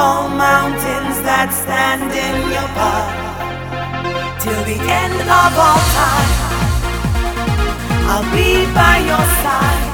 all mountains that stand in your path till the end of all time. I'll be by your side.